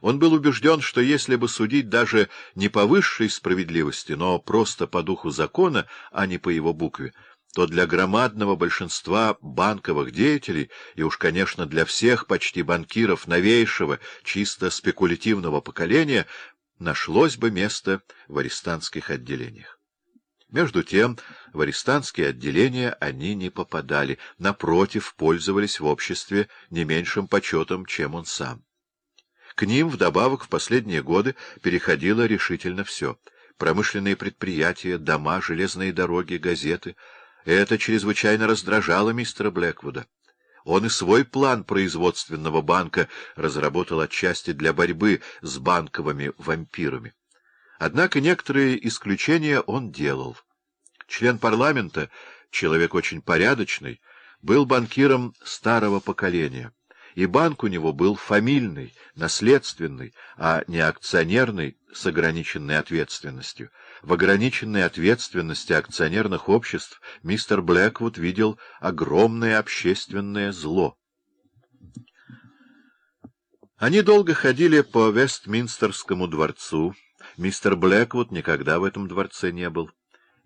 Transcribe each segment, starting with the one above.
Он был убежден, что если бы судить даже не по высшей справедливости, но просто по духу закона, а не по его букве, то для громадного большинства банковых деятелей, и уж, конечно, для всех почти банкиров новейшего, чисто спекулятивного поколения, нашлось бы место в арестантских отделениях. Между тем, в арестантские отделения они не попадали, напротив, пользовались в обществе не меньшим почетом, чем он сам. К ним вдобавок в последние годы переходило решительно все — промышленные предприятия, дома, железные дороги, газеты. Это чрезвычайно раздражало мистера Блэквуда. Он и свой план производственного банка разработал отчасти для борьбы с банковыми вампирами. Однако некоторые исключения он делал. Член парламента, человек очень порядочный, был банкиром старого поколения, и банк у него был фамильный, наследственный, а не акционерный с ограниченной ответственностью. В ограниченной ответственности акционерных обществ мистер Блэквуд видел огромное общественное зло. Они долго ходили по Вестминстерскому дворцу, Мистер Блэквуд никогда в этом дворце не был.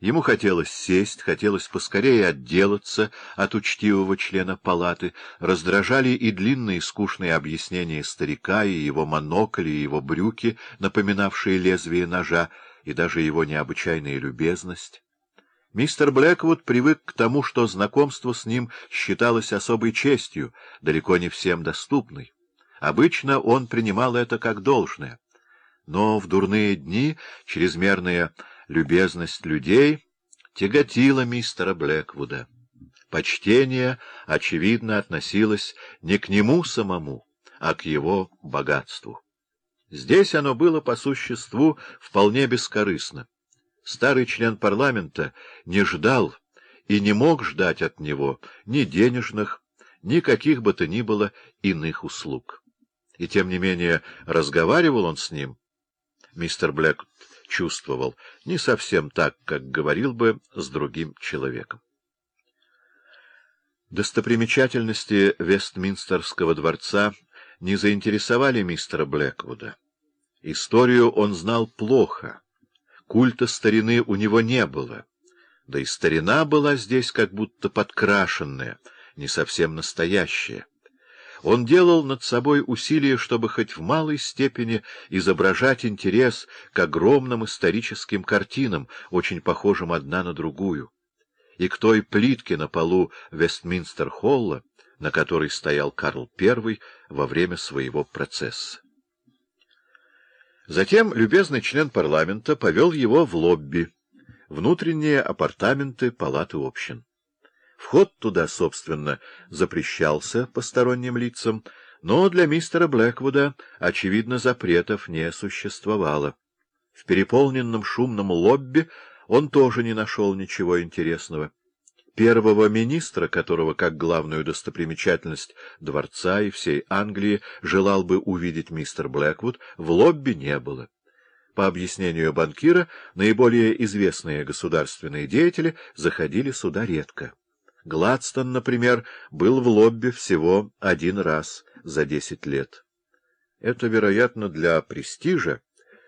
Ему хотелось сесть, хотелось поскорее отделаться от учтивого члена палаты, раздражали и длинные скучные объяснения старика, и его монокль, и его брюки, напоминавшие лезвие ножа, и даже его необычайная любезность. Мистер Блэквуд привык к тому, что знакомство с ним считалось особой честью, далеко не всем доступной. Обычно он принимал это как должное. Но в дурные дни чрезмерная любезность людей тяготила мистера Блэквуда. Почтение, очевидно, относилось не к нему самому, а к его богатству. Здесь оно было по существу вполне бескорыстно. Старый член парламента не ждал и не мог ждать от него ни денежных, ни каких бы то ни было иных услуг. И тем не менее разговаривал он с ним мистер Блэк чувствовал, не совсем так, как говорил бы с другим человеком. Достопримечательности Вестминстерского дворца не заинтересовали мистера Блэквуда. Историю он знал плохо, культа старины у него не было, да и старина была здесь как будто подкрашенная, не совсем настоящая. Он делал над собой усилия, чтобы хоть в малой степени изображать интерес к огромным историческим картинам, очень похожим одна на другую, и к той плитке на полу Вестминстер-холла, на которой стоял Карл I во время своего процесса. Затем любезный член парламента повел его в лобби, внутренние апартаменты палаты общин. Вход туда, собственно, запрещался посторонним лицам, но для мистера Блэквуда, очевидно, запретов не существовало. В переполненном шумном лобби он тоже не нашел ничего интересного. Первого министра, которого, как главную достопримечательность дворца и всей Англии, желал бы увидеть мистер Блэквуд, в лобби не было. По объяснению банкира, наиболее известные государственные деятели заходили сюда редко. Гладстон, например, был в лобби всего один раз за десять лет. Это, вероятно, для престижа,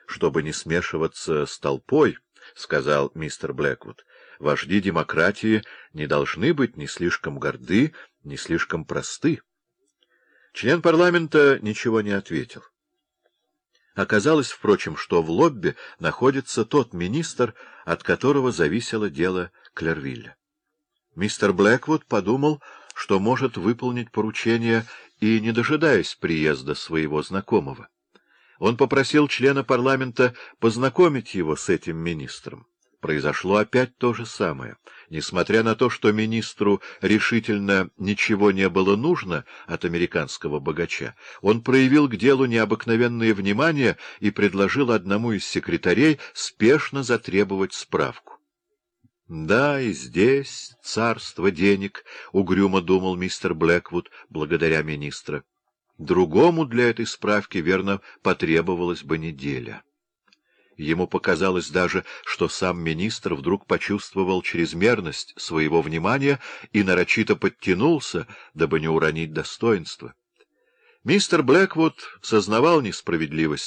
чтобы не смешиваться с толпой, — сказал мистер Блэквуд. Вожди демократии не должны быть ни слишком горды, ни слишком просты. Член парламента ничего не ответил. Оказалось, впрочем, что в лобби находится тот министр, от которого зависело дело Клервилля. Мистер Блэквуд подумал, что может выполнить поручение и не дожидаясь приезда своего знакомого. Он попросил члена парламента познакомить его с этим министром. Произошло опять то же самое. Несмотря на то, что министру решительно ничего не было нужно от американского богача, он проявил к делу необыкновенное внимание и предложил одному из секретарей спешно затребовать справку. Да, и здесь царство денег, — угрюмо думал мистер Блэквуд, благодаря министра. Другому для этой справки, верно, потребовалась бы неделя. Ему показалось даже, что сам министр вдруг почувствовал чрезмерность своего внимания и нарочито подтянулся, дабы не уронить достоинство. Мистер Блэквуд сознавал несправедливость